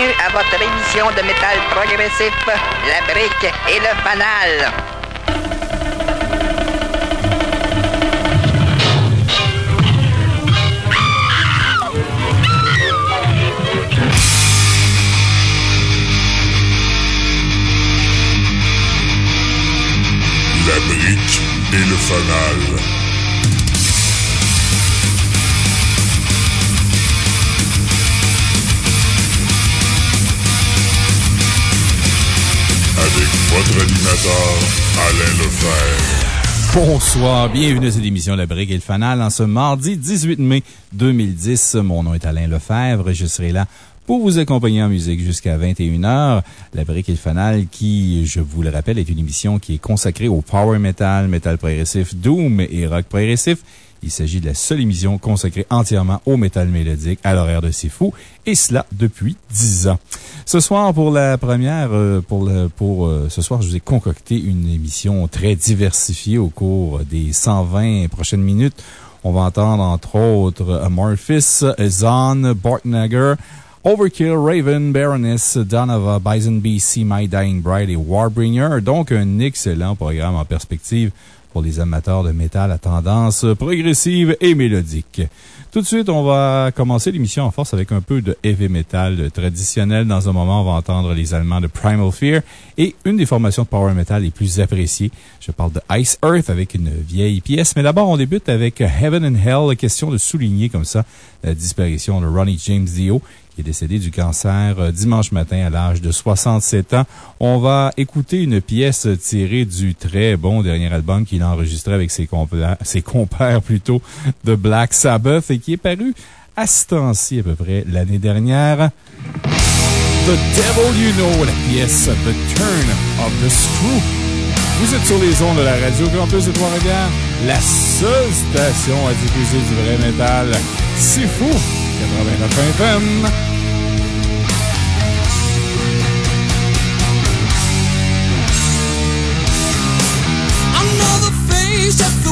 bienvenue à votre émission de métal progressif, La Brique et le Fanal. La Brique et le Fanal. Votre animateur, Alain Lefebvre. Bonsoir, bienvenue à cette émission La Brique et le Fanal en ce mardi 18 mai 2010. Mon nom est Alain Lefebvre et je serai là pour vous accompagner en musique jusqu'à 21h. La Brique et le Fanal qui, je vous le rappelle, est une émission qui est consacrée au power metal, metal progressif, doom et rock progressif. Il s'agit de la seule émission consacrée entièrement au métal mélodique à l'horaire de C'est Fou, et cela depuis 10 ans. Ce soir, pour la première, euh, pour, le, pour euh, ce soir, je vous ai concocté une émission très diversifiée au cours des 120 prochaines minutes. On va entendre entre autres Amorphis, Zon, Bartnagger, Overkill, Raven, Baroness, Donova, Bison BC, My Dying Bride et Warbringer. Donc, un excellent programme en perspective pour les amateurs de métal à tendance progressive et mélodique. Tout de suite, on va commencer l'émission en force avec un peu de heavy metal traditionnel. Dans un moment, on va entendre les Allemands de Primal Fear et une des formations de power metal les plus appréciées. Je parle de Ice Earth avec une vieille pièce. Mais d'abord, on débute avec Heaven and Hell. Question de souligner comme ça la disparition de Ronnie James Dio qui est décédé du cancer euh, dimanche matin à l'âge de 67 ans. On va écouter une pièce tirée du très bon dernier album qu'il a enregistré avec ses, compères, ses compères plutôt de Black Sabbath et qui est paru à ce temps-ci à peu près l'année dernière. The Devil You Know, la pièce The Turn of the Screw. Vous êtes sur les ondes de la radio Campus de Trois-Rivières, la seule station à diffuser du vrai métal. C'est fou! 89 FM. Another face at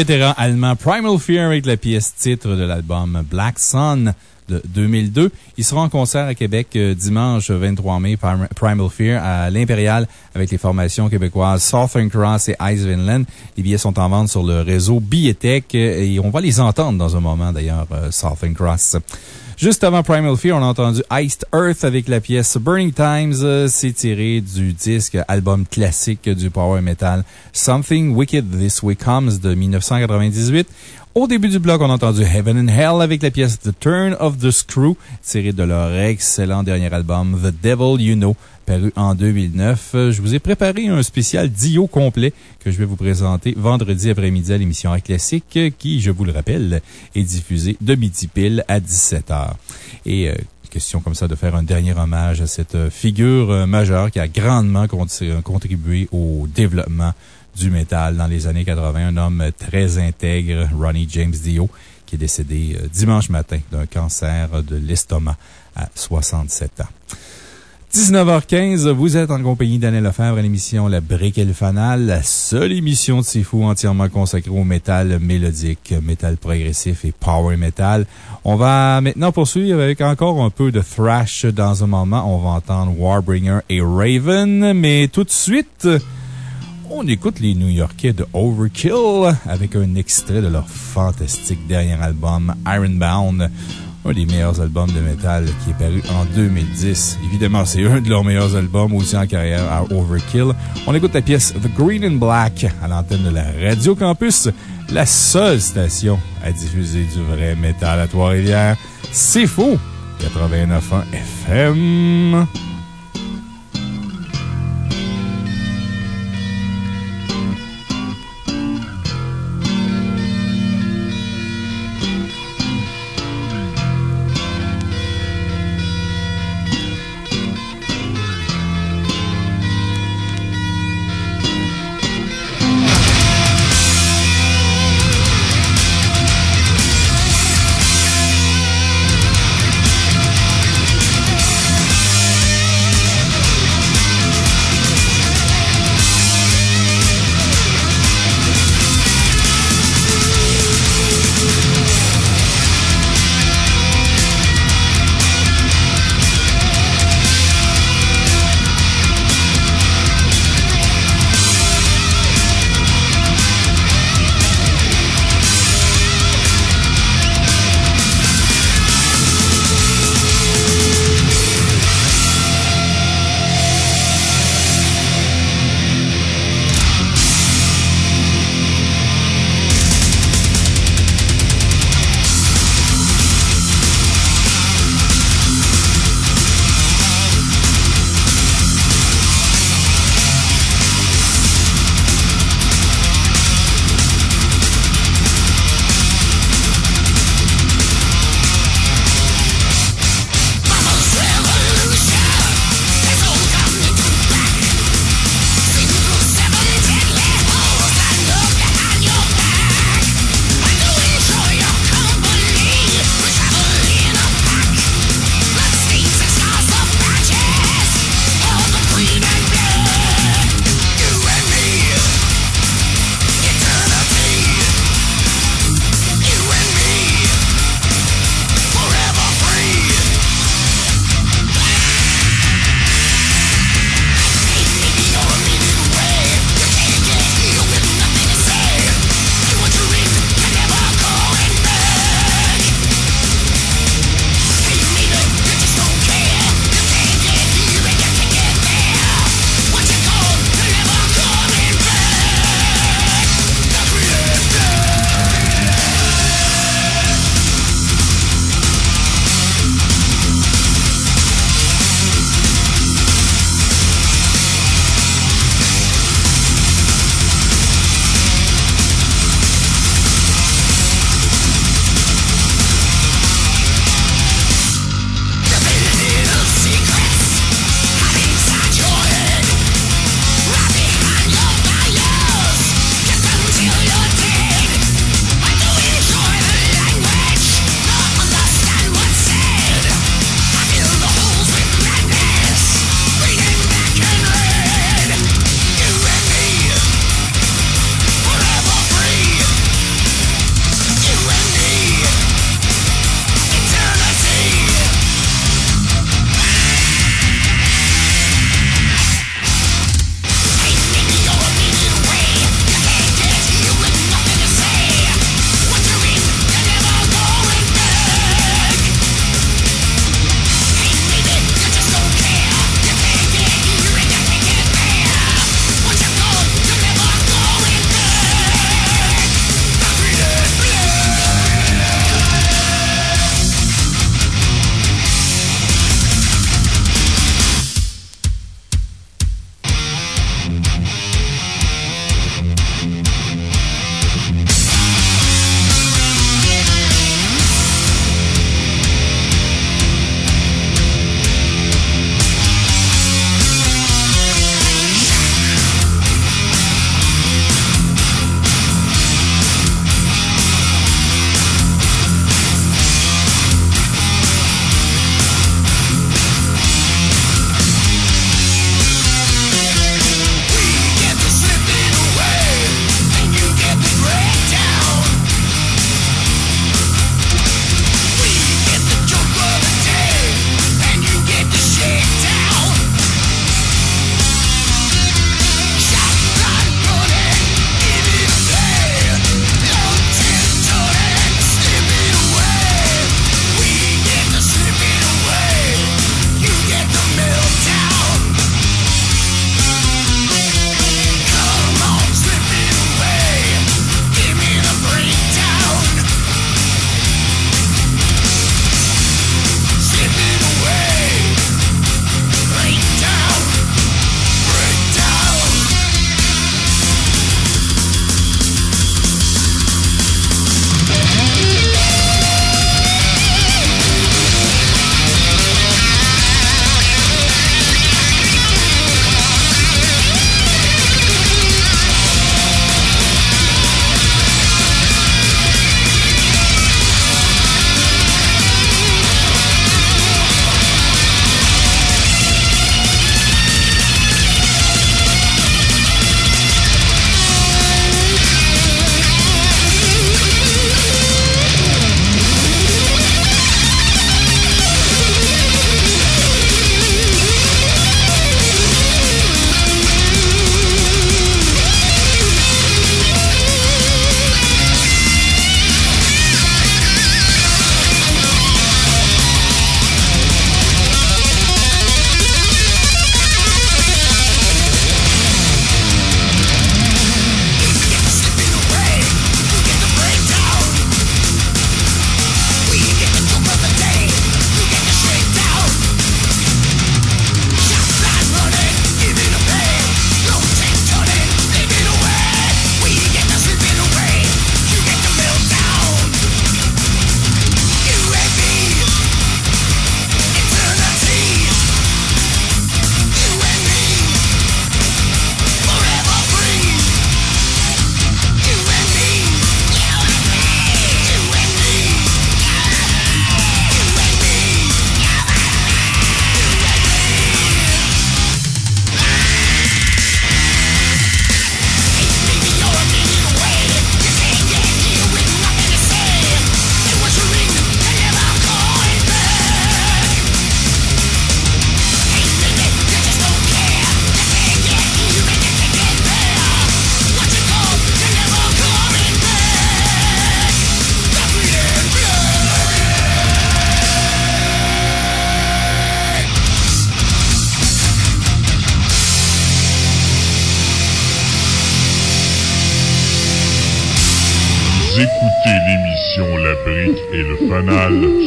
Les vétérans allemands Primal Fear avec la pièce titre de l'album Black Sun de 2002. Ils seront en concert à Québec euh, dimanche 23 mai, Primal Fear, à l'Impérial, avec les formations québécoises Southern Cross et Ice Vinland. Les billets sont en vente sur le réseau Billetech euh, et on va les entendre dans un moment, d'ailleurs, euh, Southern Cross. Juste avant Primal Fear, on a entendu Iced Earth avec la pièce Burning Times. C'est tiré du disque album classique du power metal Something Wicked This Way Comes de 1998. Au début du bloc, on a entendu Heaven and Hell avec la pièce The Turn of the Screw, tirée de leur excellent dernier album The Devil You Know, paru en 2009. Je vous ai préparé un spécial Dio complet que je vais vous présenter vendredi après-midi à l'émission A Classique, qui, je vous le rappelle, est diffusée de midi pile à 17h. Et, euh, question comme ça de faire un dernier hommage à cette figure euh, majeure qui a grandement contribué au développement du métal dans les années 80. Un homme très intègre, Ronnie James Dio, qui est décédé euh, dimanche matin d'un cancer de l'estomac à 67 ans. 19h15, vous êtes en compagnie d'Anne Lefebvre à l'émission La Brique et le Fanal, la seule émission de Sifu entièrement consacrée au métal mélodique, métal progressif et power metal. On va maintenant poursuivre avec encore un peu de thrash dans un moment. On va entendre Warbringer et Raven, mais tout de suite, on écoute les New-Yorkais de Overkill avec un extrait de leur fantastique dernier album, Ironbound, un des meilleurs albums de métal qui est paru en 2010. Évidemment, c'est un de leurs meilleurs albums aussi en carrière à Overkill. On écoute la pièce The Green and Black à l'antenne de la Radio Campus, la seule station à diffuser du vrai métal à Trois-Rivières. C'est faux! 89.1 FM.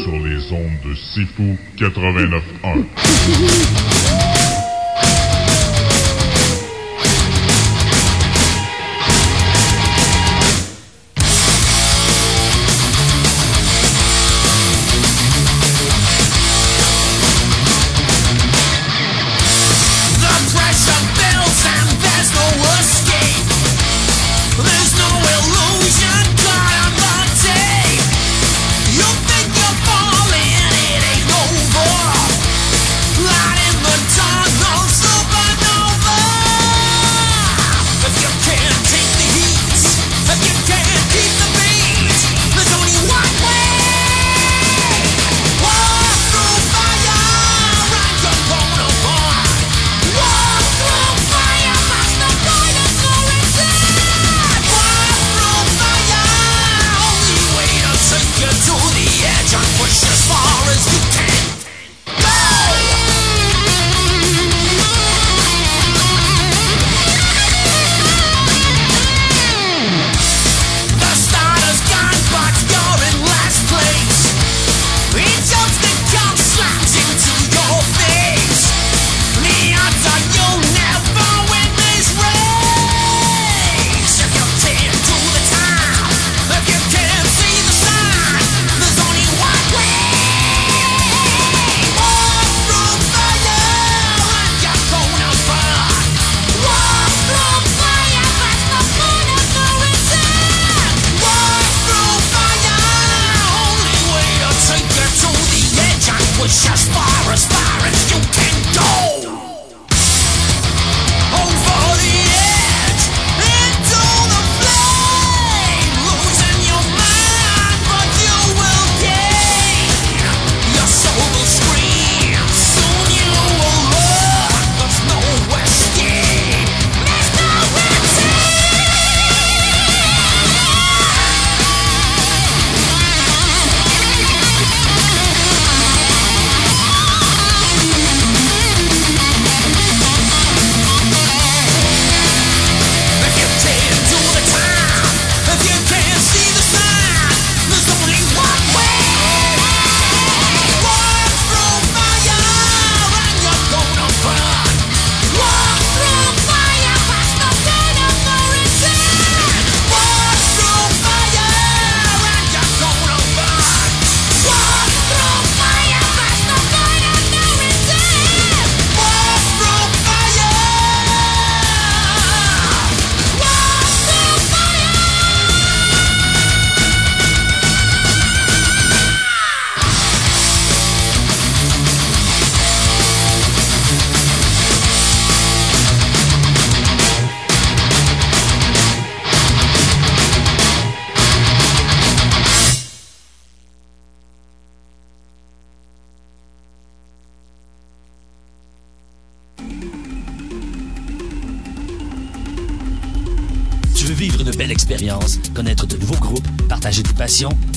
Sur les ondes de Sifu 89.1.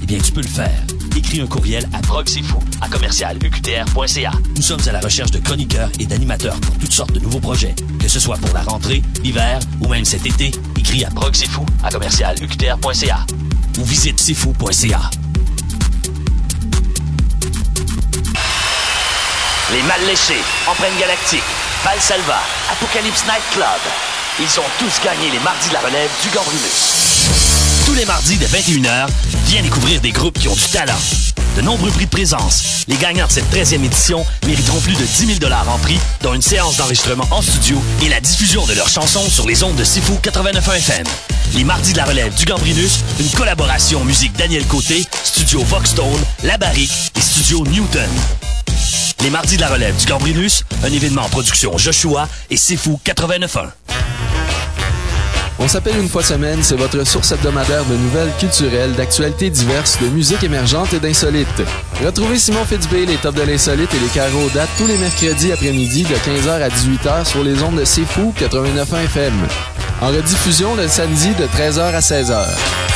Eh bien, tu peux le faire. Écris un courriel à proxifou à commercial UQTR.ca. Nous sommes à la recherche de chroniqueurs et d'animateurs pour toutes sortes de nouveaux projets. Que ce soit pour la rentrée, l'hiver ou même cet été, écris à proxifou à commercial UQTR.ca ou visite sifou.ca. Les Mal Léchés, Empreinte Galactique, Valsalva, Apocalypse Night Club. Ils ont tous gagné les mardis de la relève du Gambrinus. Les mardis dès 21h, viens découvrir des groupes qui ont du talent. De nombreux prix de présence. Les gagnants de cette 13e édition mériteront plus de 10 000 en prix, dont une séance d'enregistrement en studio et la diffusion de leurs chansons sur les ondes de Sifu 89.1 FM. Les mardis de la relève du Gambrinus, une collaboration musique Daniel Côté, Studio Voxstone, La Barrique et Studio Newton. Les mardis de la relève du Gambrinus, un événement en production Joshua et Sifu 89.1. On s'appelle une fois semaine, c'est votre source hebdomadaire de nouvelles culturelles, d'actualités diverses, de musique émergente et d'insolites. Retrouvez Simon Fitzbay, les tops de l'insolite et les carreaux dates tous les mercredis après-midi de 15h à 18h sur les ondes de C'est Fou 89.1 FM. En rediffusion le samedi de 13h à 16h.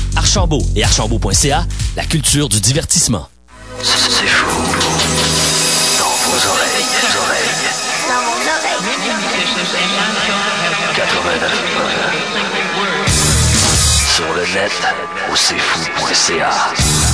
Archambault et archambault.ca, la culture du divertissement. C'est fou. Dans vos oreilles, vos oreilles. Dans mon oreille. 89. Sur le net, au cfou.ca. Indiscriminate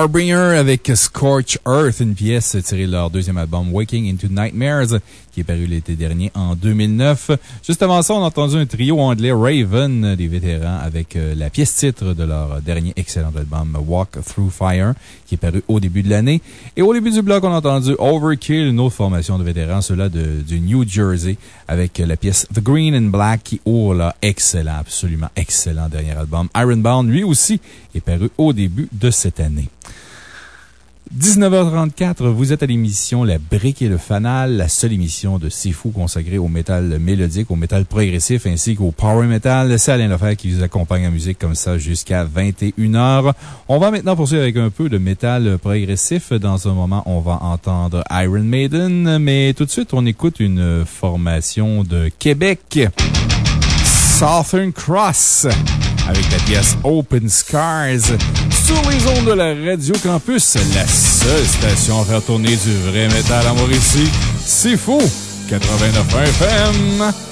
Warbringer avec Scorch Earth, une pièce tirée de leur deuxième album Waking into Nightmares, est paru l'été dernier en 2009. Juste avant ça, on a entendu un trio anglais Raven, des vétérans, avec euh, la pièce titre de leur dernier excellent album Walk Through Fire, qui est paru au début de l'année. Et au début du bloc, on a entendu Overkill, une autre formation de vétérans, ceux-là de- du New Jersey, avec la pièce The Green and Black, qui, oh là, excellent, absolument excellent dernier album. Ironbound, lui aussi, est paru au début de cette année. 19h34, vous êtes à l'émission La Brique et le Fanal, la seule émission de C'est Fou consacrée au métal mélodique, au métal progressif ainsi qu'au power metal. C'est Alain Lefebvre qui vous accompagne en musique comme ça jusqu'à 21h. On va maintenant poursuivre avec un peu de métal progressif. Dans un moment, on va entendre Iron Maiden, mais tout de suite, on écoute une formation de Québec. Southern Cross avec la pièce Open Scars sur les ondes de la Radio Campus, la seule station à faire tourner du vrai métal à Mauricie. C'est fou! 89 FM!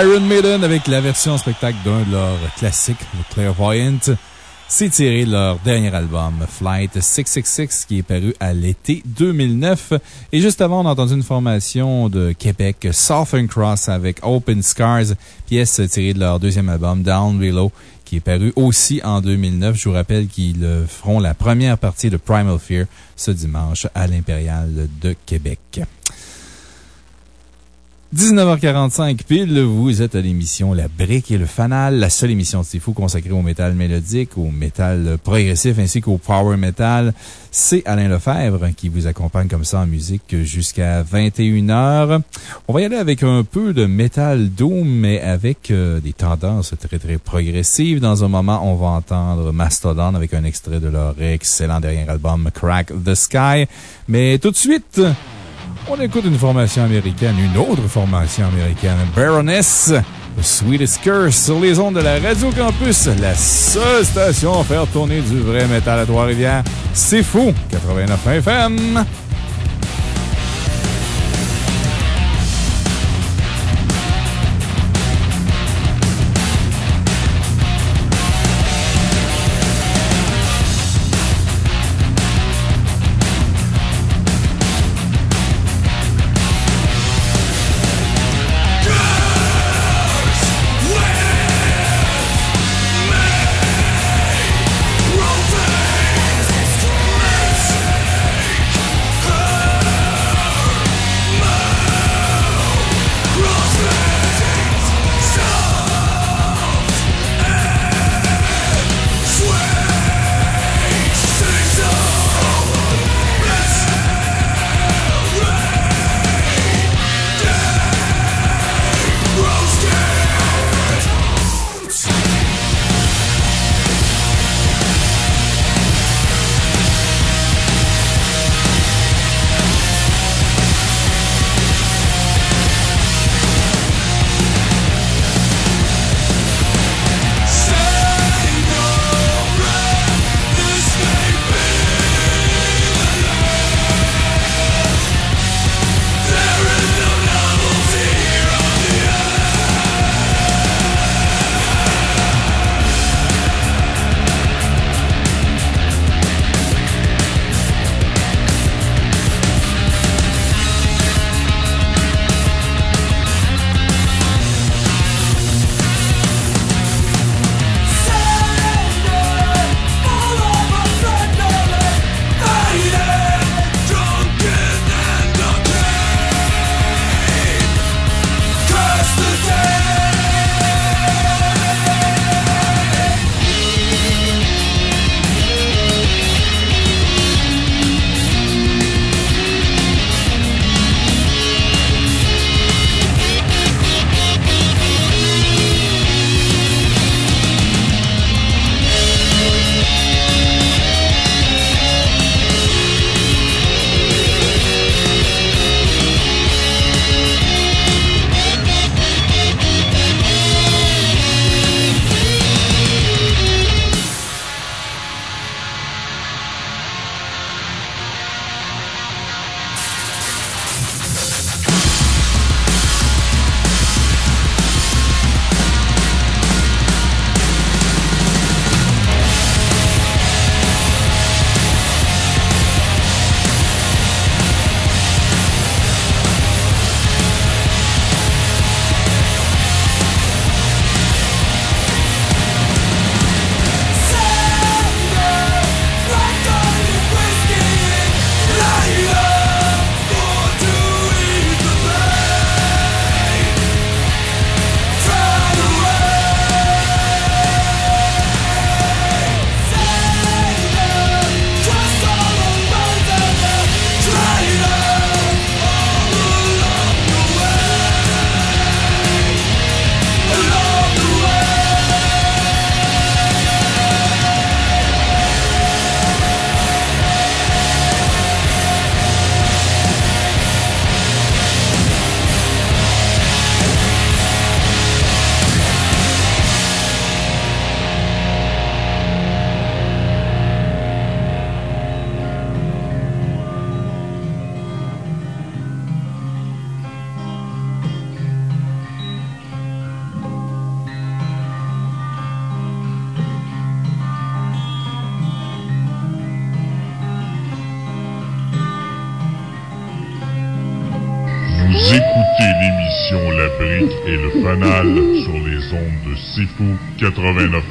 Iron Maiden avec la version spectacle d'un de leurs classiques, Clairvoyant. C'est tiré de leur dernier album, Flight 666, qui est paru à l'été 2009. Et juste avant, on a entendu une formation de Québec, Southern Cross avec Open Scars, pièce tirée de leur deuxième album, Down Below, qui est paru aussi en 2009. Je vous rappelle qu'ils feront la première partie de Primal Fear ce dimanche à l'Impérial de Québec. 19h45 pile, vous êtes à l'émission La Brique et le Fanal, la seule émission de Fou consacrée au métal mélodique, au métal progressif ainsi qu'au power metal. C'est Alain Lefebvre qui vous accompagne comme ça en musique jusqu'à 21h. On va y aller avec un peu de métal doom, mais avec euh, des tendances très très progressives. Dans un moment, on va entendre Mastodon avec un extrait de leur excellent dernier album Crack the Sky. Mais tout de suite, on écoute une formation américaine, une autre formation américaine, Baroness, The Sweetest Curse, sur les ondes de la Radio Campus, la seule station à faire tourner du vrai métal à Trois-Rivières. C'est fou! 89 FM! De Sifu 89.1.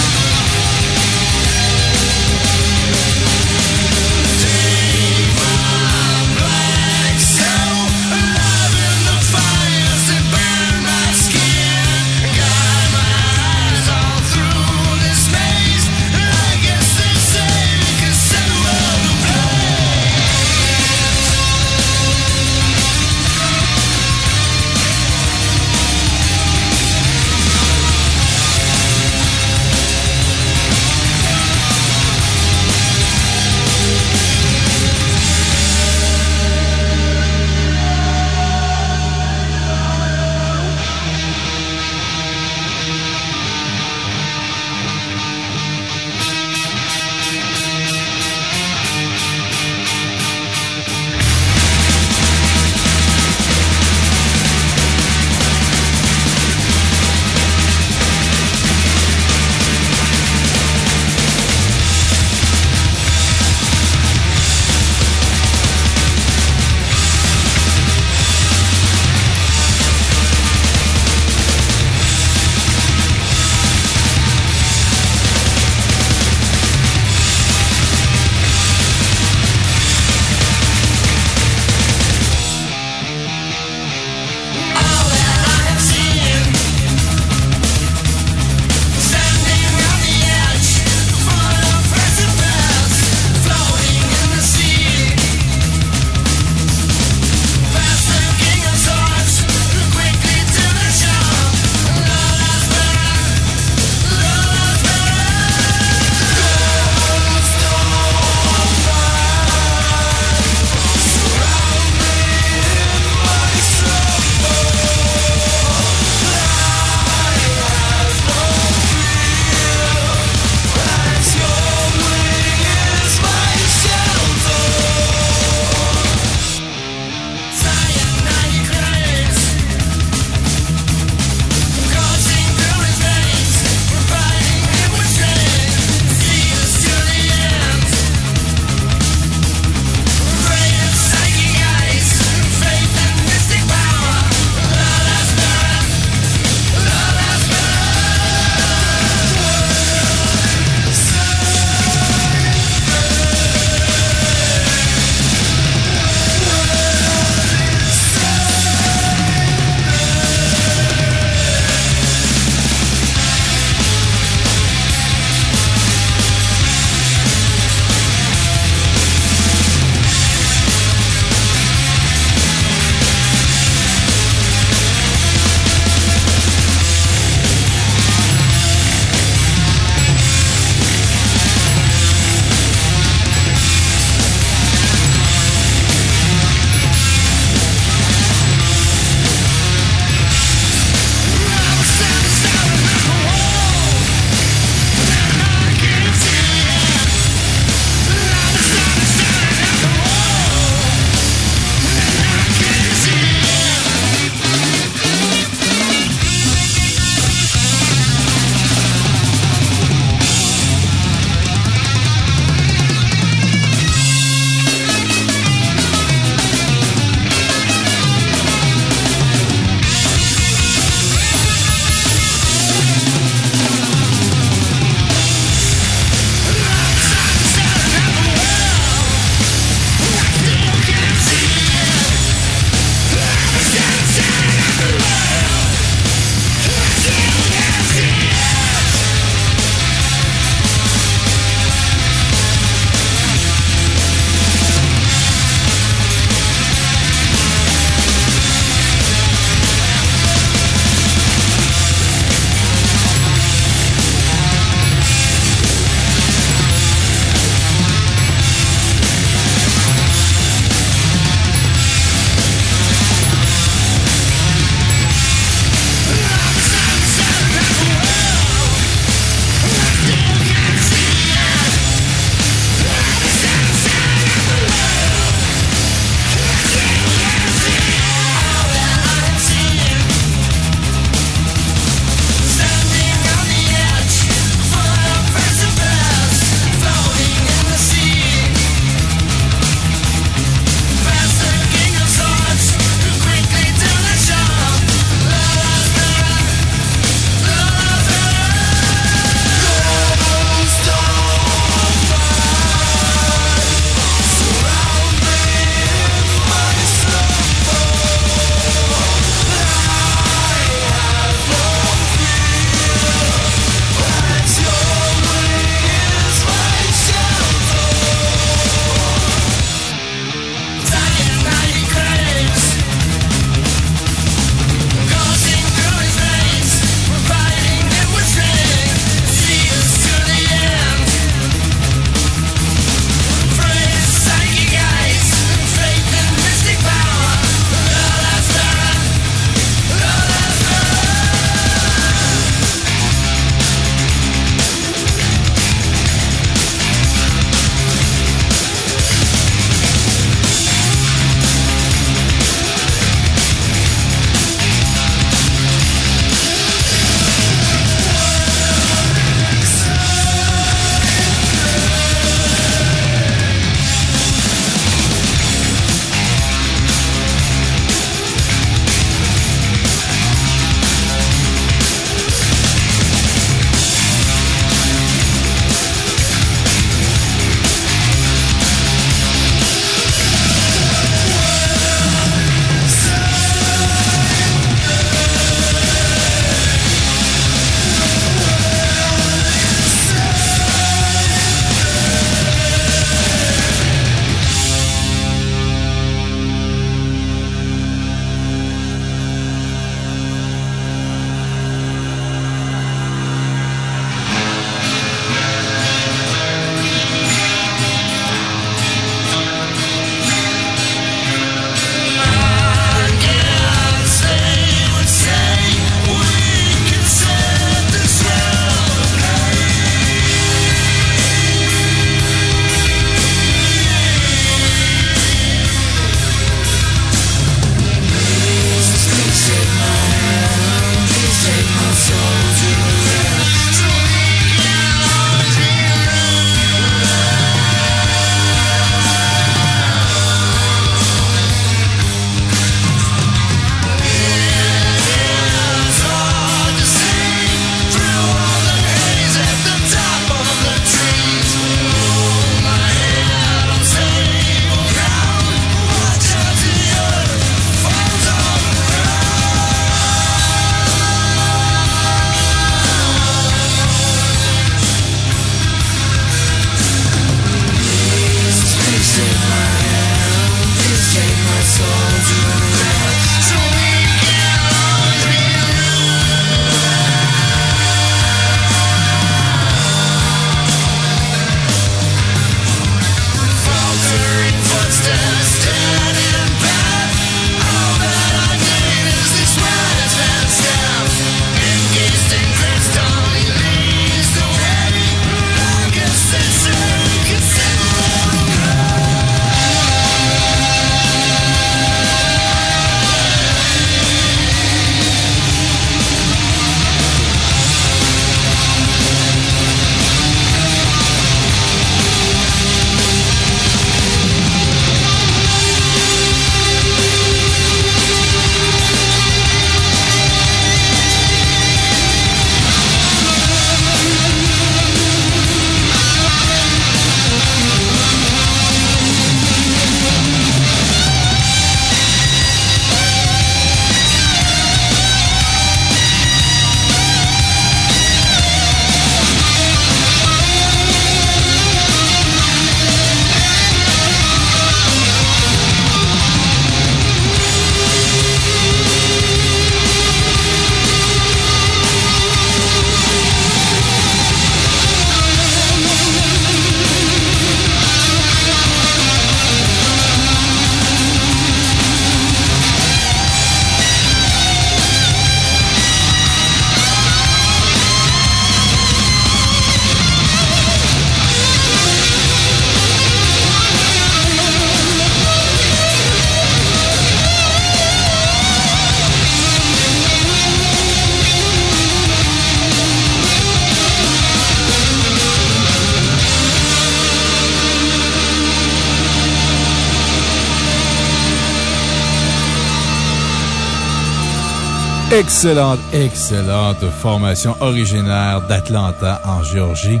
Excellente, excellente formation originaire d'Atlanta en Géorgie.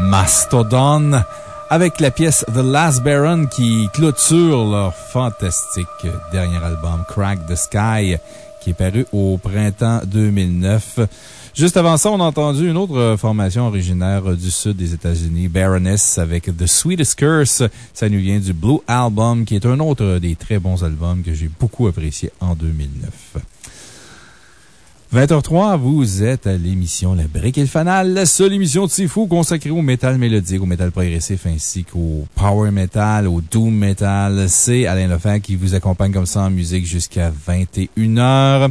Mastodon avec la pièce The Last Baron qui clôture leur fantastique dernier album Crack the Sky qui est paru au printemps 2009. Juste avant ça, on a entendu une autre formation originaire du sud des États-Unis, Baroness, avec The Sweetest Curse. Ça nous vient du Blue Album, qui est un autre des très bons albums que j'ai beaucoup apprécié en 2009. 20h03, vous êtes à l'émission La Brique et le Fanal, la seule émission de Sifu consacrée au métal mélodique, au métal progressif ainsi qu'au power metal, au doom metal. C'est Alain Lefebvre qui vous accompagne comme ça en musique jusqu'à 21h.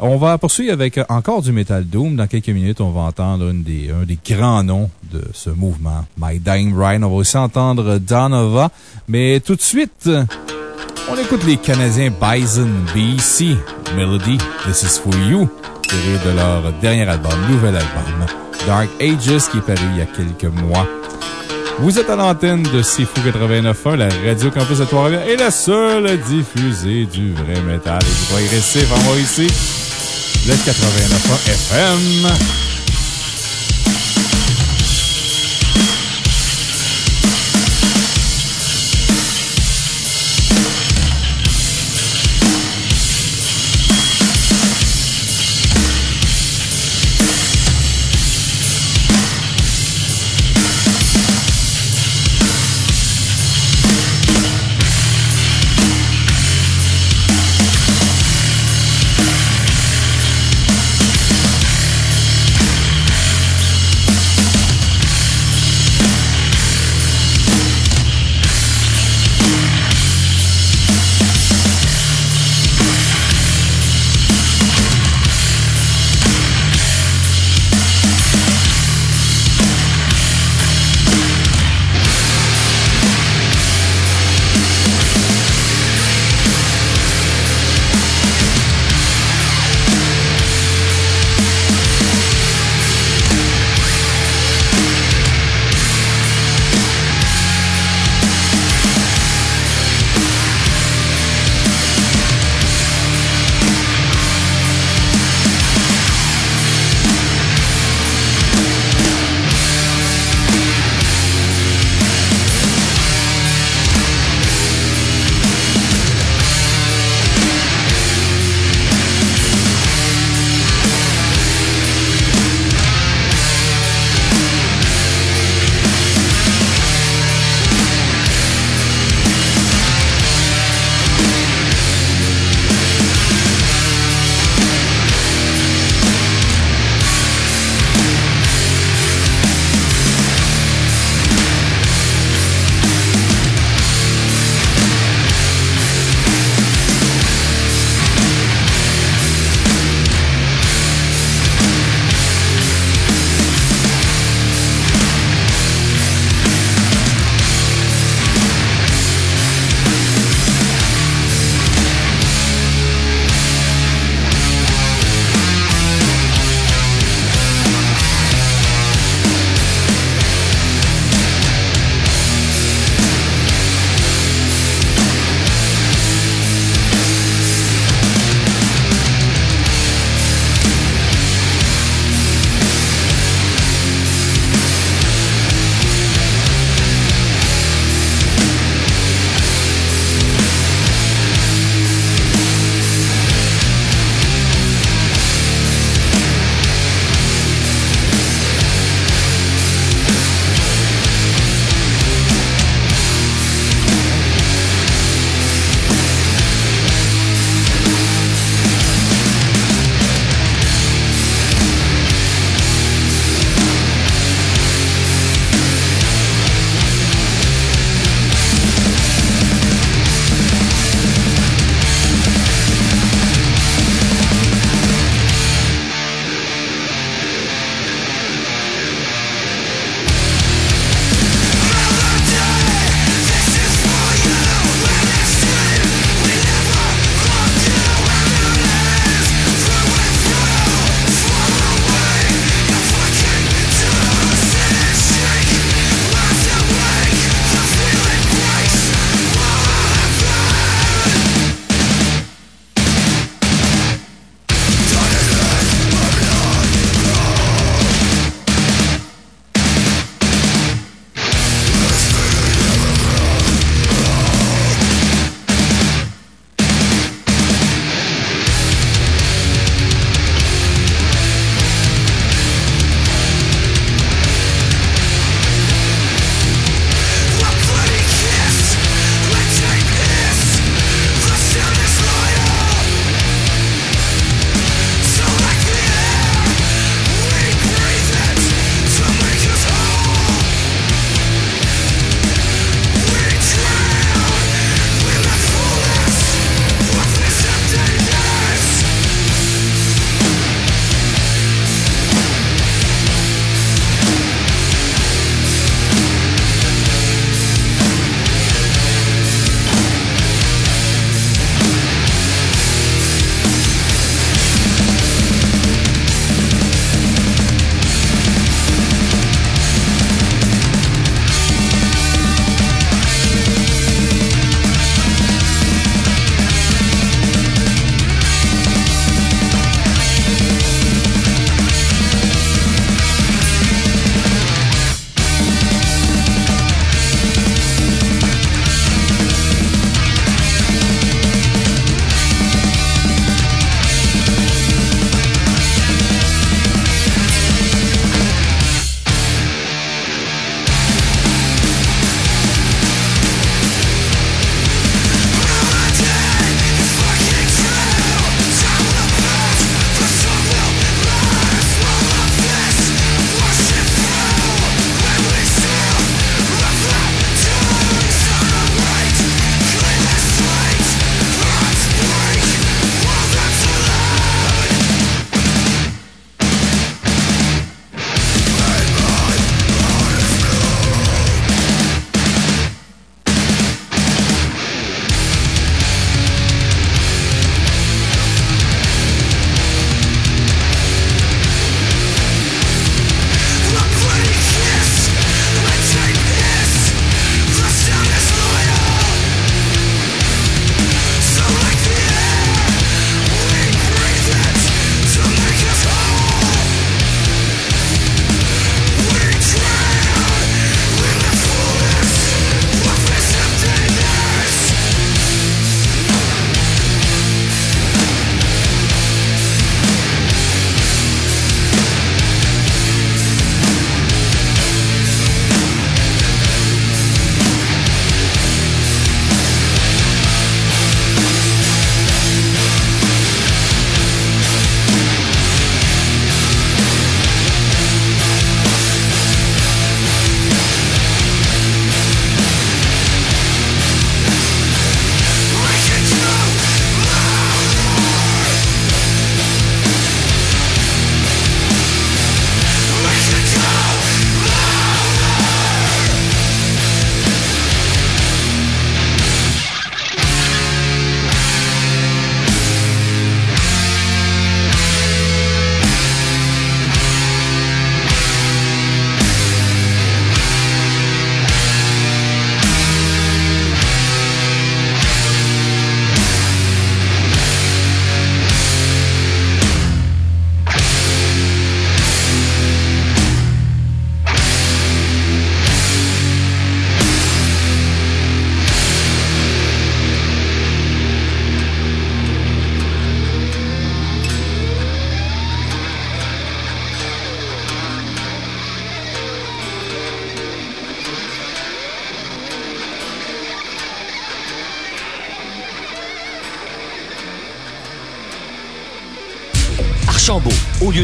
On va poursuivre avec encore du Metal Doom. Dans quelques minutes, on va entendre des, un des grands noms de ce mouvement, My Dying Bride. On va aussi entendre Donova. Mais tout de suite, on écoute les Canadiens Bison BC. Melody, This is for You, tiré de leur dernier album, nouvel album, Dark Ages, qui est paru il y a quelques mois. Vous êtes à l'antenne de Sifu 89.1, la radio campus de Trois-Rivières et la seule diffusée du vrai métal et du progressif en moi ici, le 89.1 FM.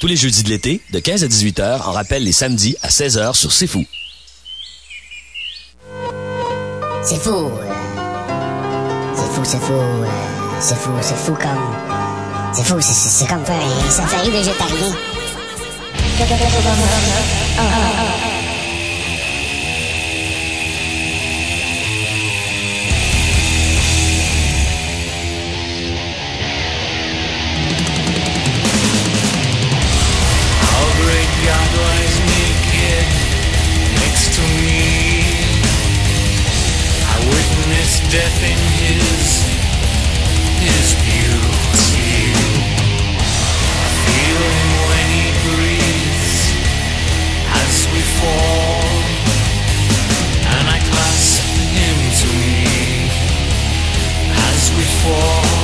Tous les jeudis de l'été, de 15 à 18 heures, en rappel les samedis à 16 heures sur C'est Fou. C'est fou. C'est fou, c'est fou. C'est fou, c'est fou comme. C'est fou, c'est- comme faire un végétarien. Our death in his his beauty. Feel him when he breathes as we fall, and I clasp him to me as we fall.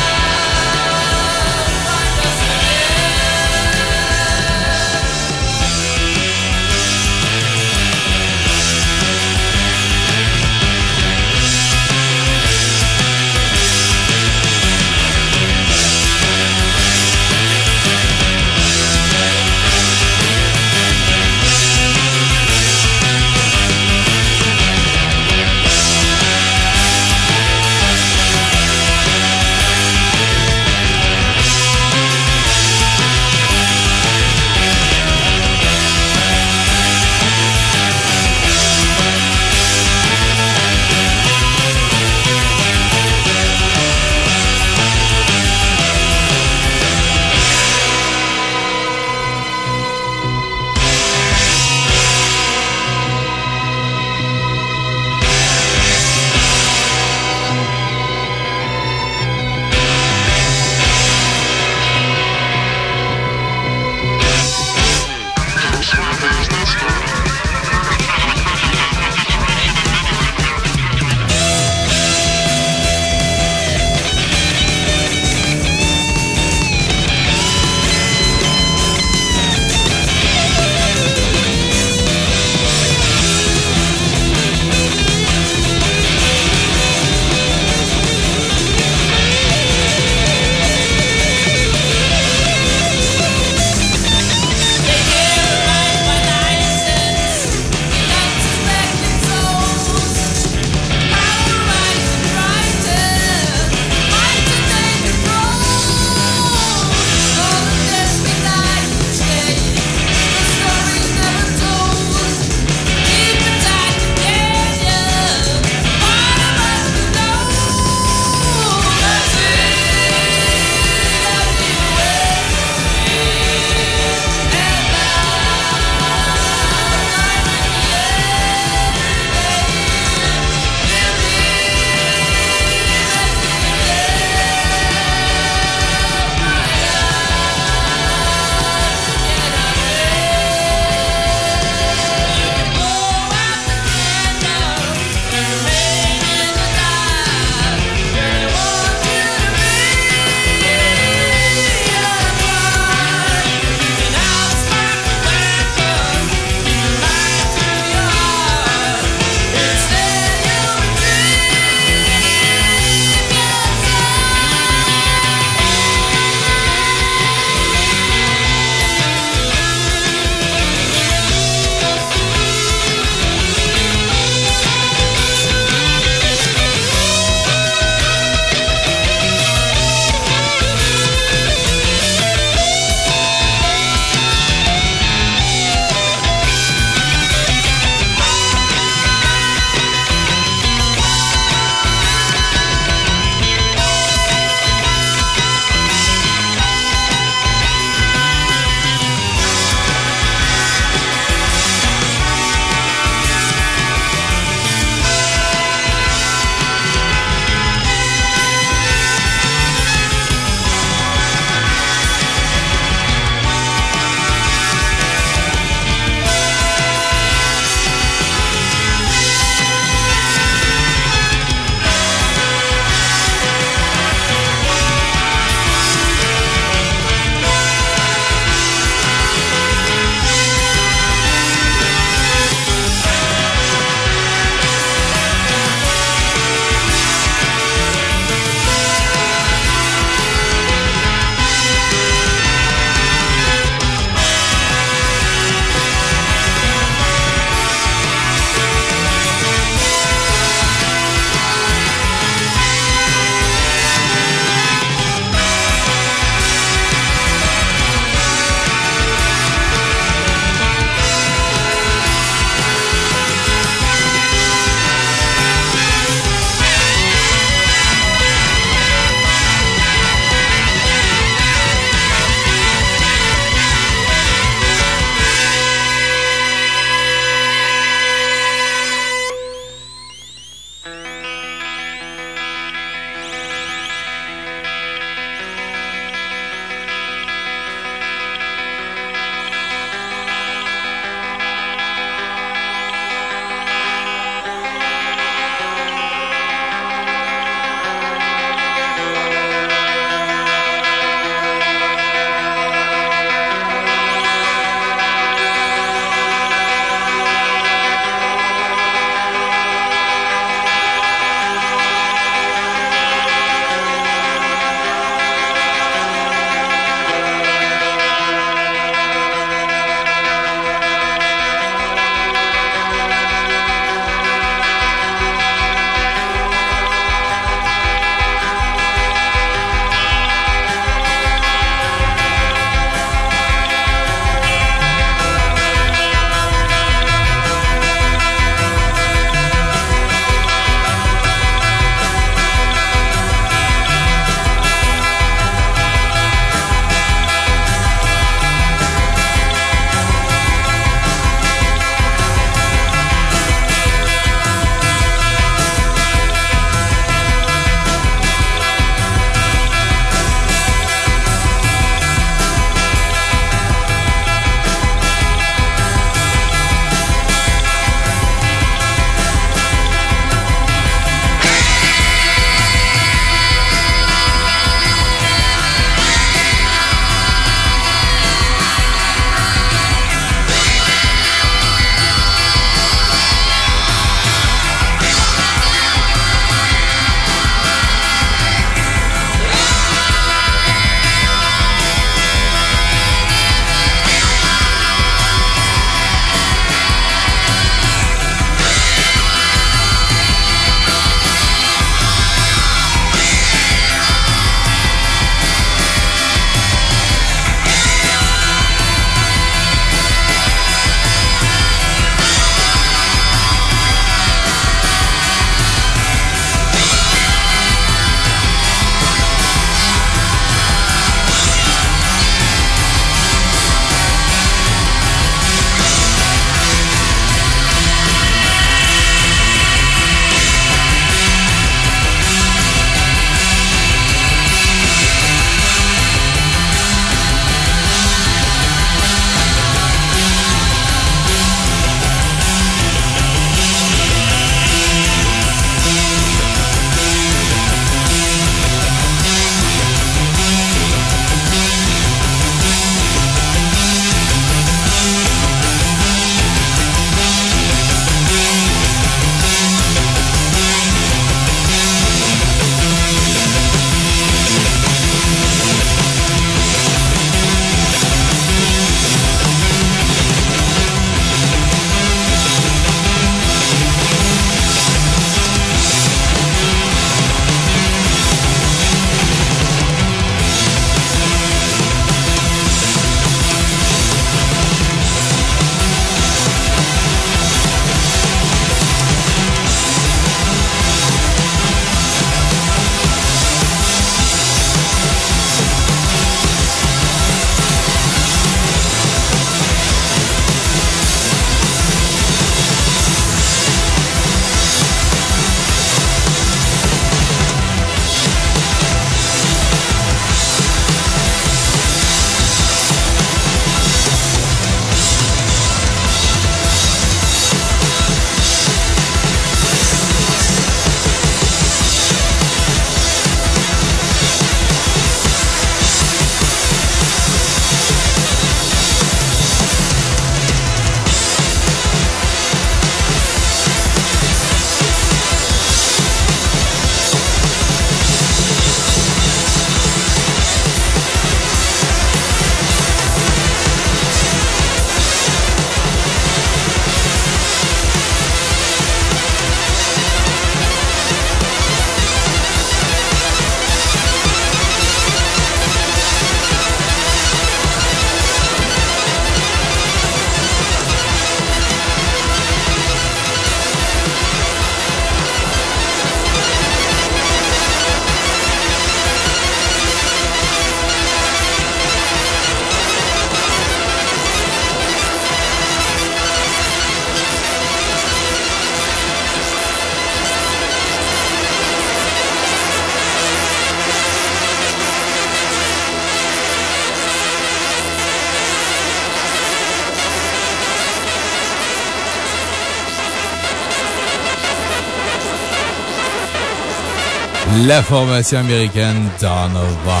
La formation américaine Donova.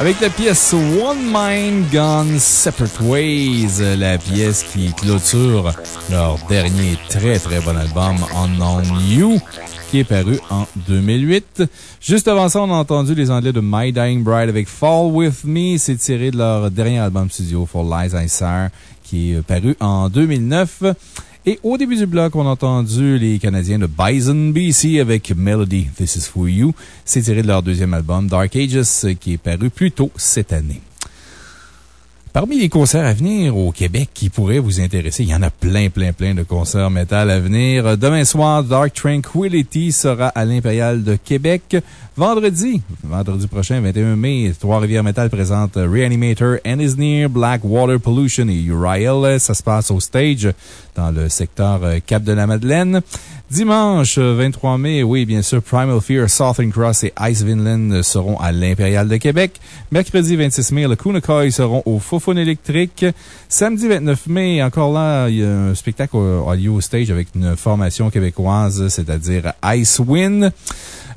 Avec la pièce One Mind Gone Separate Ways, la pièce qui clôture leur dernier très très bon album Unknown You, qui est paru en 2008. Juste avant ça, on a entendu les Anglais de My Dying Bride avec Fall With Me. C'est tiré de leur dernier album studio For Lies I Sar, qui est paru en 2009. Et au début du bloc, on a entendu les Canadiens de Bison BC avec Melody, This Is For You. C'est tiré de leur deuxième album, Dark Ages, qui est paru plus tôt cette année. Parmi les concerts à venir au Québec qui pourraient vous intéresser, il y en a plein, plein, plein de concerts métal à venir. Demain soir, Dark Tranquility sera à l'Impérial de Québec. Vendredi, vendredi prochain, 21 mai, Trois-Rivières Metal présente Reanimator, Near, Black Water Pollution et Uriel. Ça se passe au stage dans le secteur Cap de la Madeleine. Dimanche 23 euh, mai, oui, bien sûr, Primal Fear, Southern Cross et Ice Vinland seront à l'Impérial de Québec. Mercredi 26 mai, le Kunakoi seront au Fofone électrique. Samedi 29 mai, encore là, il y a un spectacle audio stage avec une formation québécoise, c'est-à-dire Ice Wind.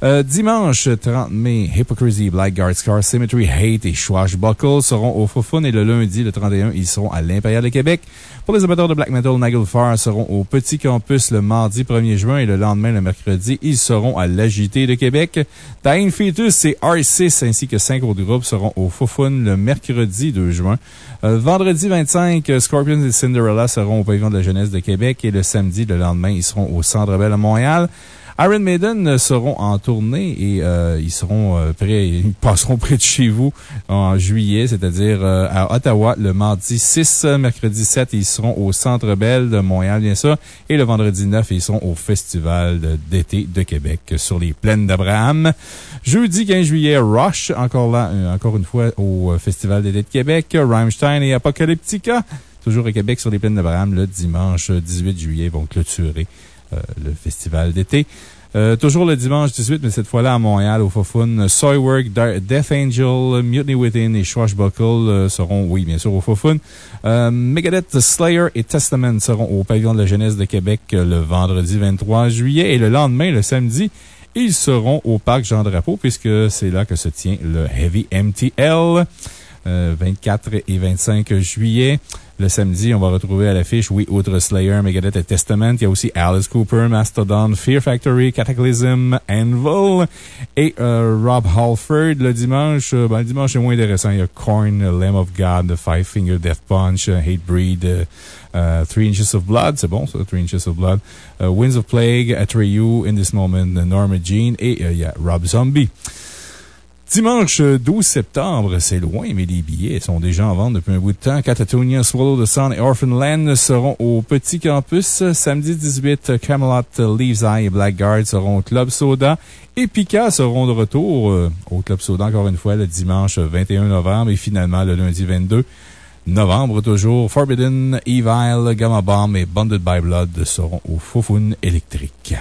Euh, dimanche 30 mai, Hypocrisy, Blackguard, Scar Symmetry, Hate et Swashbuckle seront au Fofun et le lundi, le 31, ils seront à l'Impérial de Québec. Pour les amateurs de black metal, Nagelfar seront au Petit Campus le mardi 1er juin et le lendemain, le mercredi, ils seront à l'Agité de Québec. Dying Fetus et R6 ainsi que cinq autres groupes seront au Fofun le mercredi 2 juin. Euh, vendredi 25, Scorpions et Cinderella seront au Pavillon de la Jeunesse de Québec et le samedi, le lendemain, ils seront au Centre Bell à Montréal. Iron Maiden seront en tournée et euh, ils seront euh, près, ils passeront près de chez vous en juillet, c'est-à-dire euh, à Ottawa le mardi 6, mercredi 7, ils seront au Centre Bell de Montréal, bien sûr, et le vendredi 9, ils seront au Festival d'été de Québec sur les plaines d'Abraham. Jeudi 15 juillet, Rush, encore là, encore une fois, au Festival d'été de Québec, Rammstein et Apocalyptica, toujours à Québec sur les plaines d'Abraham, le dimanche 18 juillet, vont clôturer le festival d'été. Euh, toujours le dimanche 18, mais cette fois-là à Montréal, au Fofun, Soywork, Death Angel, Mutiny Within et Swashbuckle euh, seront, oui, bien sûr, au Fofun. Megadeth, Slayer et Testament seront au Pavillon de la Jeunesse de Québec le vendredi 23 juillet et le lendemain, le samedi, ils seront au Parc Jean-Drapeau puisque c'est là que se tient le Heavy MTL. 24 et 25 juillet. Le samedi, on va retrouver à l'affiche, oui, outre Slayer, Megadeth et Testament, il y a aussi Alice Cooper, Mastodon, Fear Factory, Cataclysm, Anvil et euh, Rob Halford. Le dimanche, euh, ben, le dimanche est moins intéressant. Il y a Korn, Lamb of God, Five Finger Death Punch, Hatebreed, uh, Three Inches of Blood, c'est bon ça, Three Inches of Blood, Winds of Plague, Atreyu, In This Moment, Norma Jean et il y a Rob Zombie. Dimanche 12 septembre, c'est loin, mais les billets sont déjà en vente depuis un bout de temps. Catatonia, Swallow the Sun et Orphan Land seront au Petit Campus. Samedi 18, Camelot, Leaves Eye et Blackguard seront au Club Soda. Et Pika seront de retour euh, au Club Soda encore une fois le dimanche 21 novembre et finalement le lundi 22 novembre toujours. Forbidden, Evil, Gamma Bomb et Bonded by Blood seront au Fofun électrique.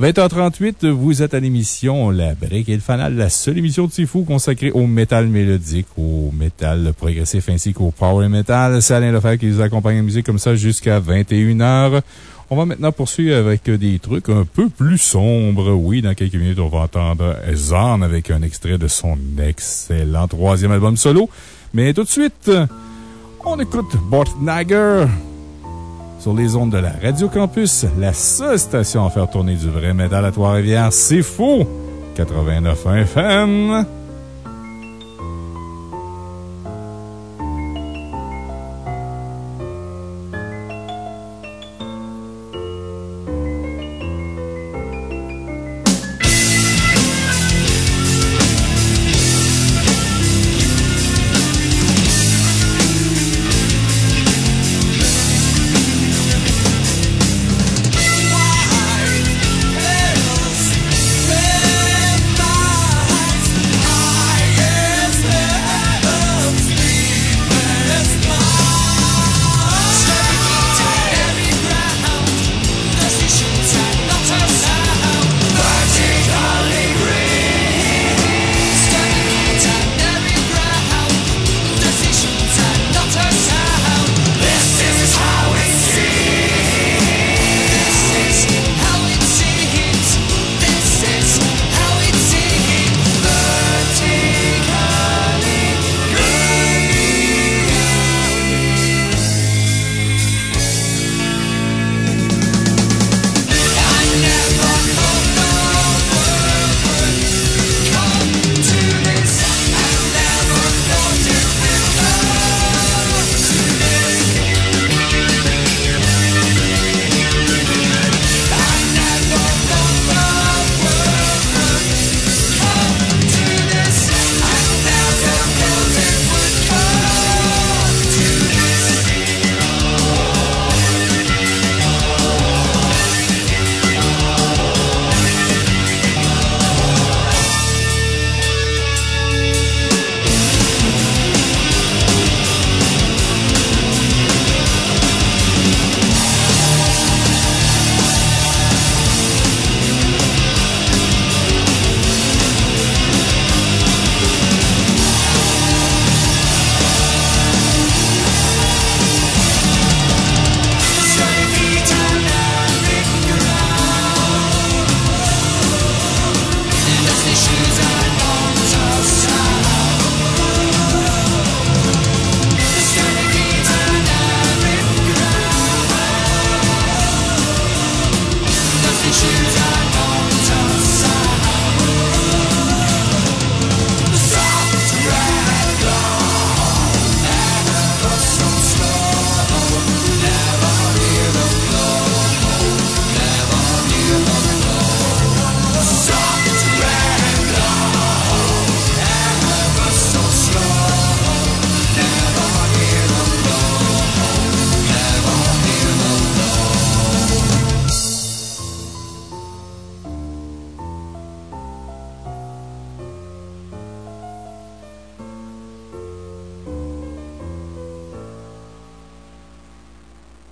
20h38, vous êtes à l'émission La Brique et le Fanal, la seule émission de Tifou consacrée au métal mélodique, au métal progressif ainsi qu'au power metal. C'est Alain Lefebvre qui vous accompagne en musique comme ça jusqu'à 21h. On va maintenant poursuivre avec des trucs un peu plus sombres. Oui, dans quelques minutes, on va entendre Zorn avec un extrait de son excellent troisième album solo. Mais tout de suite, on écoute Bort Nagger sur les ondes de la Radio Campus, la seule station à faire tourner du vrai métal à Trois-Rivières. C'est fou! 89 FM.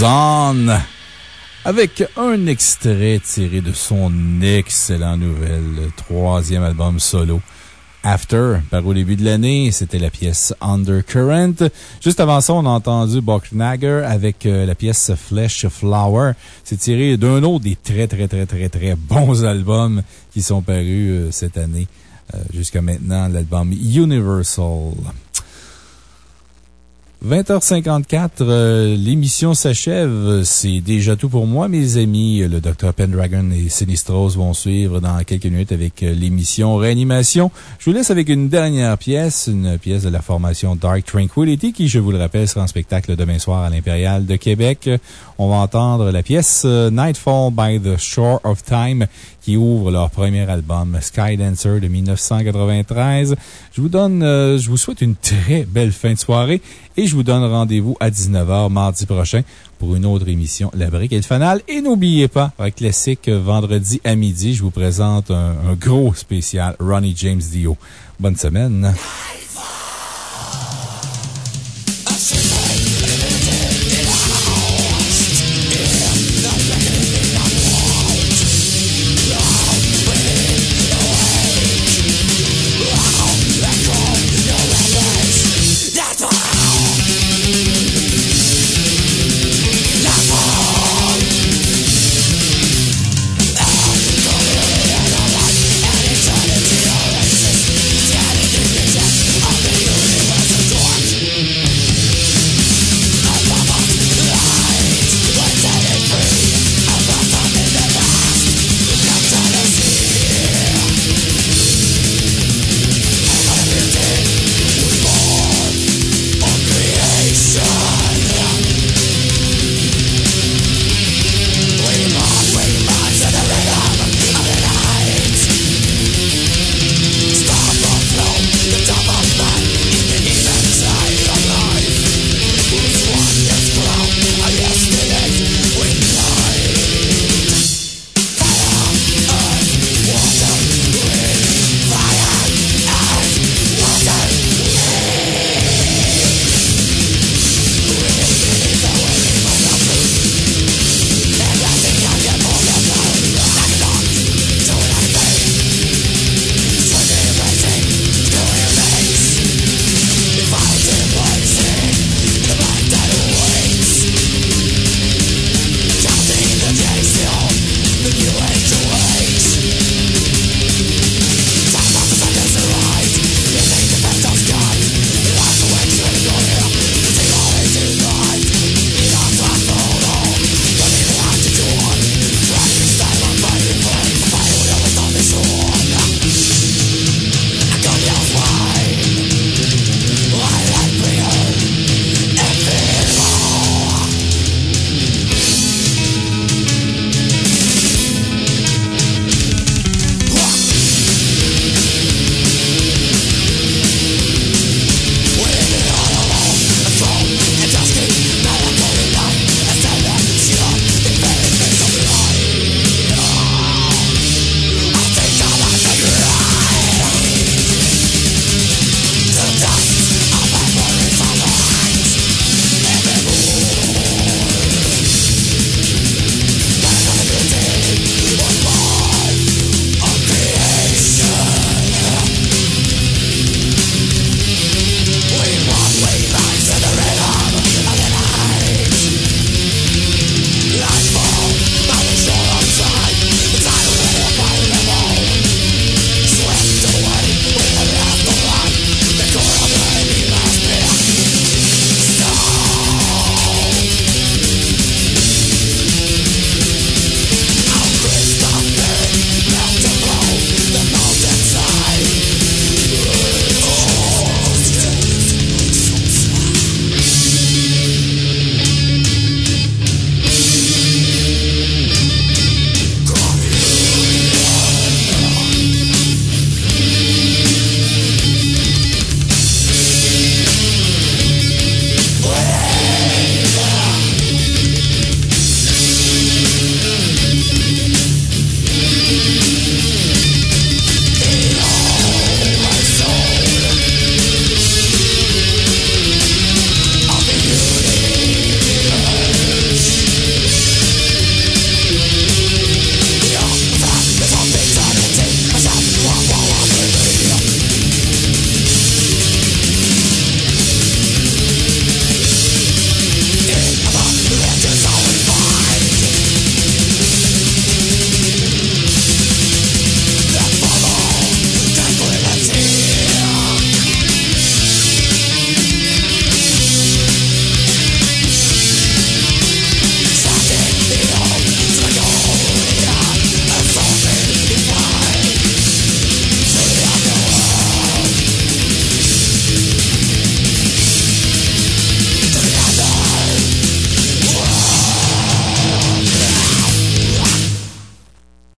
89. Zon avec un extrait tiré de son excellent nouvel troisième album solo. After, par au début de l'année, c'était la pièce Undercurrent. Juste avant ça, on a entendu Bucknagger avec euh, la pièce Flesh Flower. C'est tiré d'un autre des très, très, très, très, très bons albums qui sont parus euh, cette année. Euh, jusqu'à maintenant, l'album Universal. 20h54, euh, l'émission s'achève. C'est déjà tout pour moi, mes amis. Le Dr. Pendragon et Sinistros vont suivre dans quelques minutes avec euh, l'émission Réanimation. Je vous laisse avec une dernière pièce, une pièce de la formation Dark Tranquility qui, je vous le rappelle, sera en spectacle demain soir à l'Impérial de Québec. On va entendre la pièce euh, Nightfall by the Shore of Time qui ouvre leur premier album, Skydancer de 1993. Je vous donne, euh, je vous souhaite une très belle fin de soirée et je vous donne rendez-vous à 19h mardi prochain pour une autre émission, La Brique et le Fanal. Et n'oubliez pas, un classique vendredi à midi, je vous présente un gros spécial Ronnie James Dio. Bonne semaine.